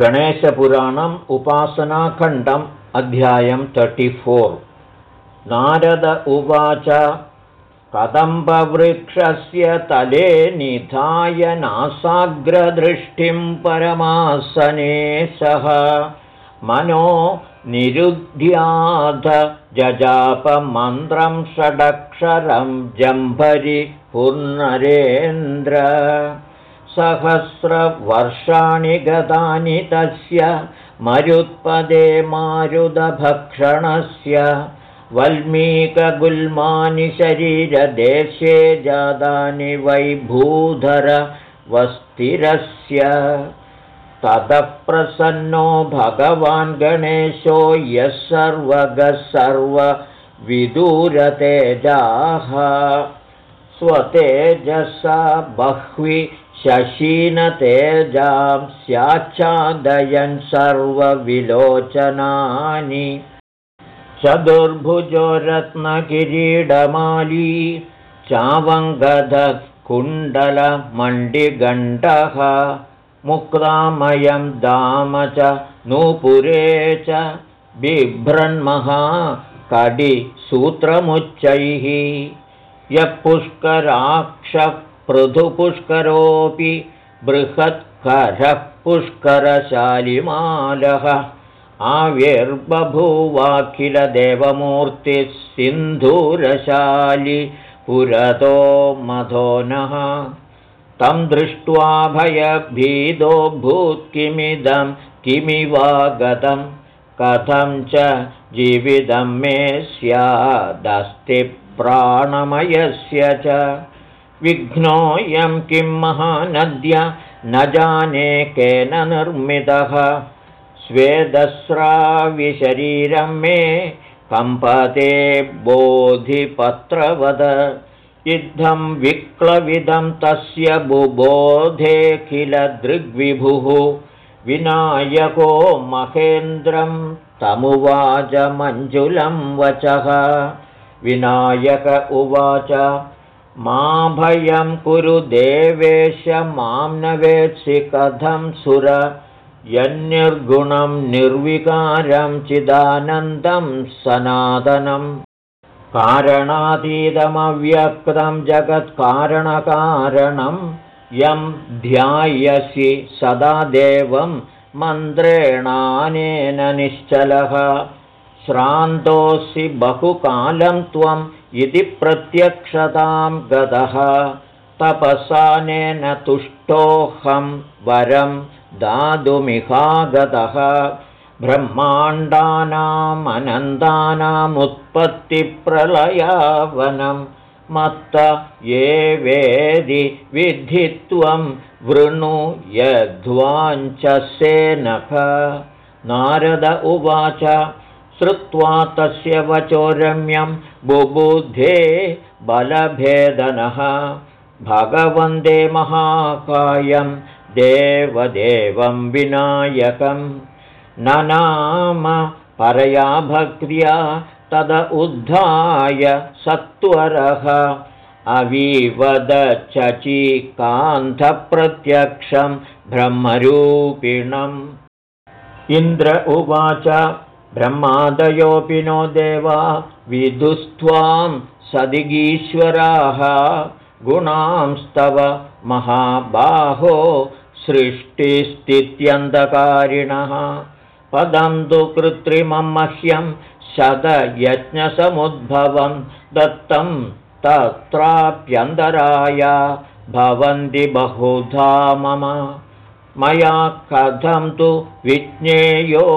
गणेशपुराणम् उपासनाखण्डम् अध्यायं तर्टिफोर् नारद उवाच कदम्बवृक्षस्य तले निधाय नासाग्रदृष्टिं परमासने सः मनो निरुध्याध जजापमन्त्रं षडक्षरं जम्भरि पुनरेन्द्र सहस्रवर्षाणि गतानि तस्य मरुत्पदे मारुदभक्षणस्य। वल्मीकगुल्मानि शरीरदेशे जातानि वैभूधरवस्तिरस्य। ततः प्रसन्नो भगवान् गणेशो यः सर्वगः सर्वविदूरतेजाः स्वतेजसा बह्वि शशीनतेजां स्याच्छादयन् सर्वविलोचनानि। चतुर्भुजो रत्नकिरीडमाली चावङ्गधकुण्डलमण्डिगण्डः मुक्तामयं दाम च नूपुरे च बिभ्रन्महा कडिसूत्रमुच्चैः यः पुष्कराक्षः पृथुपुष्करोऽपि बृहत्करः पुष्करशालिमालः आविर्बभूवाखिलदेवमूर्तिः सिन्धूरशालि पुरतो मधो नः। तं दृष्ट्वा भयभीदो भूत्किमिदं किमिवागतं कथं च जीवितं मे स्यादस्ति प्राणमयस्य च विघ्नोऽयं किं महानद्य न जाने केन निर्मितः। स्वेदस्राविशरीरं मे कम्पते बोधिपत्रवद। इद्धं विक्लविदं तस्य बुबोधेऽखिलदृग्विभुः विनायको महेन्द्रं तमुवाच वचः। विनायक उवाच मा भयं कुरु देवेश मां न वेत्सि कथं सुर? यन्निर्गुणं निर्विकारं चिदानन्दं सनातनं। कारणातीतमव्यक्तं जगत्कारणकारणं यं ध्यायसि सदा देवं मन्त्रेणानेन निश्चलः। श्रान्तोऽसि बहुकालं त्वम् इति प्रत्यक्षतां गतः तपसानेन तुष्टोऽहं वरं दातुमिहागतः ब्रह्माण्डानामनन्दानामुत्पत्तिप्रलयावनं मत्त ये वेदि विद्धि त्वं वृणु यध्वाञ्चसेनख नारद उवाच श्रुत्वा तस्य वचो रम्यं बुबुधे बलभेदनः। भगवन्दे महाकायं देवदेवं विनायकं न नाम परया भक्त्या तद उद्धाय सत्वरः अवीवदचचीकान्धप्रत्यक्षं ब्रह्मरूपिणम्। इन्द्र उवाच ब्रह्मादयोऽपि नो देवा विदुस्त्वां सदिगीश्वराः गुणांस्तव महाबाहो सृष्टिस्थित्यन्धकारिणः। पदं तु कृत्रिमं मह्यं शतयज्ञसमुद्भवं दत्तं तत्राप्यन्तराय भवन्ति बहुधा मम। मया कथं तु विज्ञेयो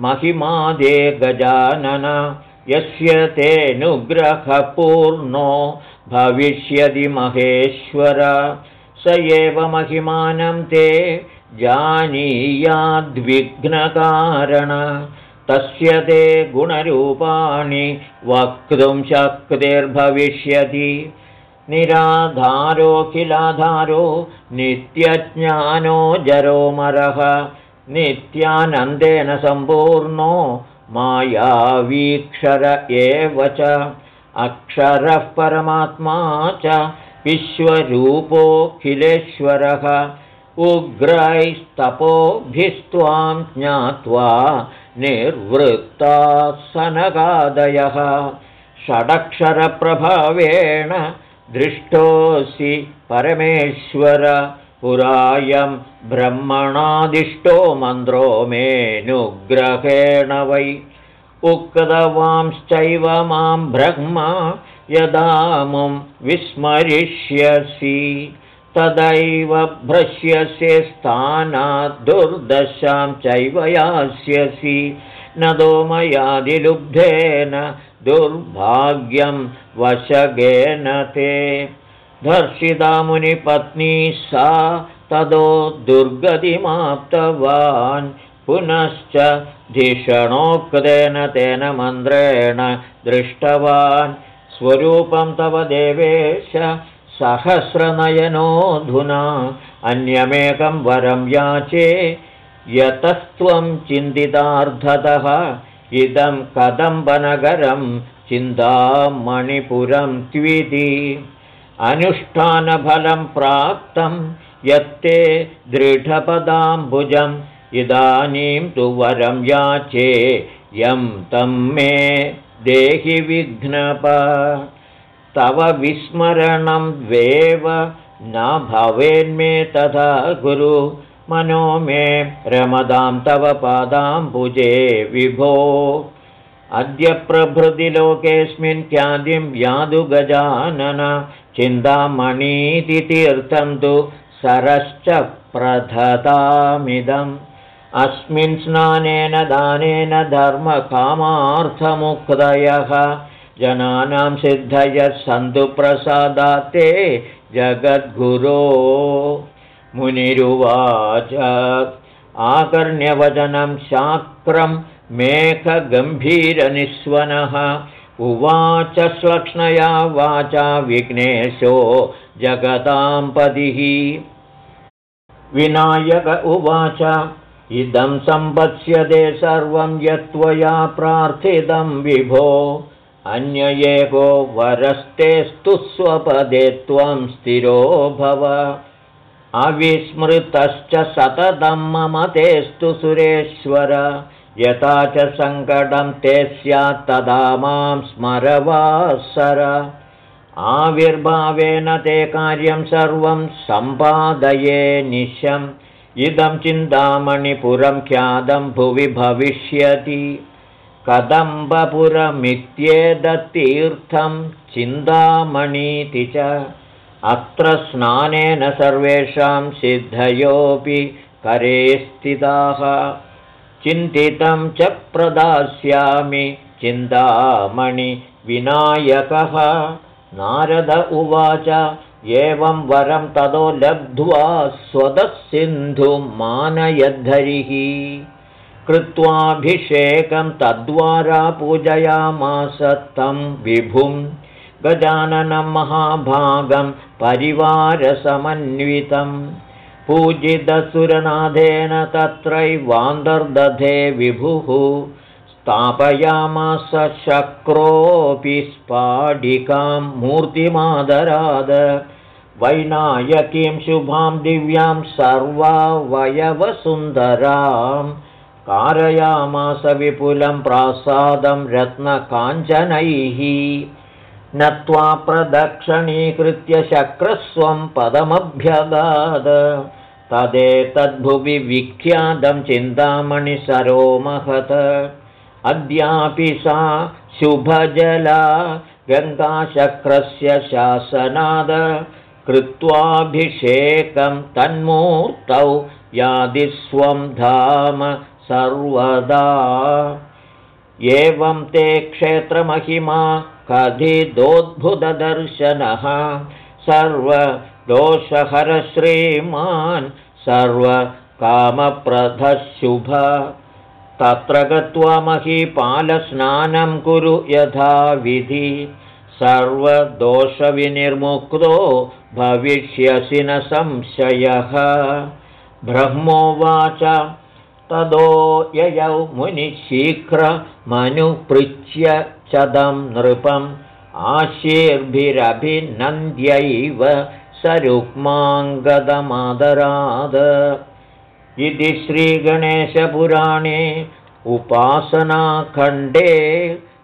महिमादे गजानन यस्य तेऽनुग्रहपूर्णो भविष्यति महेश्वर। स एव महिमानं ते जानीयाद्विघ्नकारण तस्य ते गुणरूपाणि वक्तुं शक्तिर्भविष्यति। निराधारोऽखिलाधारो नित्यज्ञानो जरोमरः नित्यानन्देन सम्पूर्णो मायावीक्षर एव च। अक्षरः परमात्मा च विश्वरूपोऽखिलेश्वरः। उग्रैस्तपोभिस्त्वां ज्ञात्वा निर्वृत्ता सनगादयः षडक्षरप्रभावेण दृष्टोऽसि परमेश्वर पुरायं ब्रह्मणादिष्टो मन्त्रो मेऽनुग्रहेण वै। उक्तवांश्चैव मां ब्रह्म यदा मुं विस्मरिष्यसि तदैव भ्रश्यसे स्थानाद्दुर्दशां चैव यास्यसि। न दोमयादिलुब्धेन दुर्भाग्यं वशगेन ते धर्षिता मुनिपत्नी सा तदो दुर्गतिमाप्तवान्। पुनश्च धिषणोक्तेन तेन मन्त्रेण दृष्टवान्। स्वरूपं तव देवेश सहस्रनयनोऽधुना। अन्यमेकं वरं याचे। यतस्त्वं चिन्तितार्धतः इदं कदम्बनगरं चिन्तामणिपुरं त्विति अनुष्ठानफलं प्राप्तं यत्ते दृढपदाम्बुजम् इदानीं तु वरं याचे यं तं मे देहि विघ्नप तव विस्मरणं द्वेव न भवेन्मे तथा गुरु मनो मे रमदां तव पादाम्बुजे विभो अद्य प्रभृति लोकेऽस्मिन् ख्यातिं व्यादुगजानन चिन्तामणीति तीर्थं तु सरश्च प्रधतामिदम्। अस्मिन् स्नानेन दानेन धर्मकामार्थमुक्तयः। जनानां सिद्धयः सन्तु प्रसादात्ते जगद्गुरो। मुनिरुवाच आकर्ण्यवचनं शाक्रं मेघगम्भीरनिस्वनः उवाच श्लक्ष्णया वाचा विघ्नेशो जगतां पदिः विनायक उवाच इदं सम्पत्स्यते सर्वं यत्त्वया प्रार्थितं विभो। अन्य एको वरस्तेस्तु स्वपदे त्वं स्थिरो भव। अविस्मृतश्च सततं मम तेस्तु सुरेश्वर यथा च सङ्कटं ते स्यात् तदा मां स्मरवासर। आविर्भावेन ते कार्यं सर्वं सम्पादये निशम् इदं चिन्तामणिपुरं ख्यातं भुवि भविष्यति। कदम्बपुरमित्येदत्तीर्थं चिन्तामणीति च। अत्र स्नानेन सर्वेषां सिद्धयोऽपि करे स्थिताः चिन्तितं च प्रदास्यामि चिन्तामणिविनायकः नारद उवाच एवं वरं ततो लब्ध्वा स्वतः सिन्धुमानयद्धरिः। कृत्वाभिषेकं तद्वारा पूजयामास तं विभुं। गजाननं महाभागं परिवारसमन्वितं पूजितसुरनाथेन तत्रैवान्तर्दधे विभुः स्थापयामास शक्रोऽपि स्फाटिकां मूर्तिमादराद वैनायकीं शुभां दिव्यां सर्वावयवसुन्दराम् कारयामास विपुलं प्रासादं रत्नकाञ्चनैः नत्वा प्रदक्षिणीकृत्य शक्रस्वं पदमभ्यगाद तदेतद्भुवि विख्यातं चिन्तामणिसरो महत अद्यापि सा शुभजला गङ्गाशक्रस्य शासनाद कृत्वाभिषेकं तन्मूर्तौ यादिस्वं धाम सर्वदा। एवं ते क्षेत्रमहिमा कथितोद्भुतदर्शनः सर्वदोषहरश्रीमान् सर्वकामप्रधशुभ तत्र गत्वा महीपालस्नानं कुरु यथाविधि। सर्वदोषविनिर्मुक्तो भविष्यसि न संशयः। ब्रह्मोवाच तदो ययौ मुनिशीघ्रमनुपृच्छ्य चदं नृपम्। आशीर्भिरभिनन्द्यैव स रुक्माङ्गदमादराद इति श्रीगणेशपुराणे उपासनाखण्डे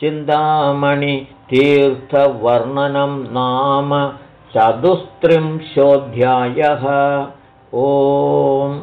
चिन्तामणितीर्थवर्णनं नाम चतुस्त्रिंशोऽध्यायः। ओम्